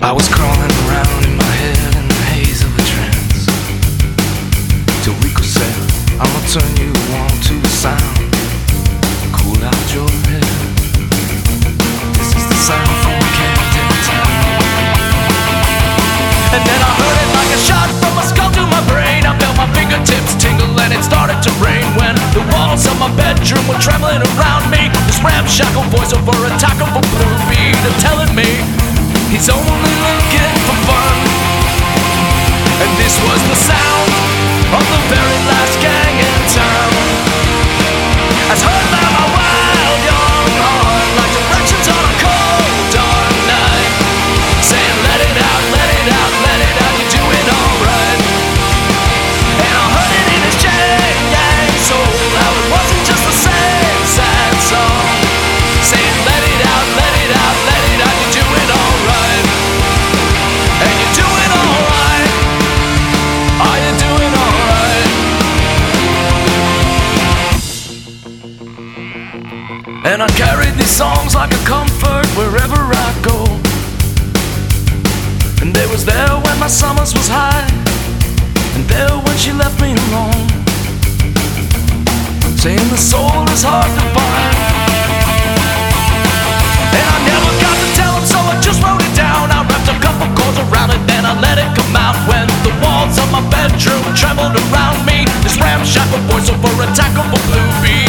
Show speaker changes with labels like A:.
A: I was crawling around in my head in the haze of a trance. Till Rico said, I'ma turn you on to the sound. Cool out your head. This is the sound from Camden Town. And then I heard it like a shot from my skull to my brain. I felt my fingertips tingle and it started to rain when the walls of my bedroom were trembling around me. This ramshackle voice over a taco for blue beat telling me And I carried these songs like a comfort wherever I go. And they was there when my summers was high, and there when she left me alone. Saying the soul is hard to find. And I never got to tell him, so I just wrote it down. I wrapped a couple chords around it, then I let it come out. When the walls of my bedroom trembled around me, this ramshackle voice over a tackable blue beat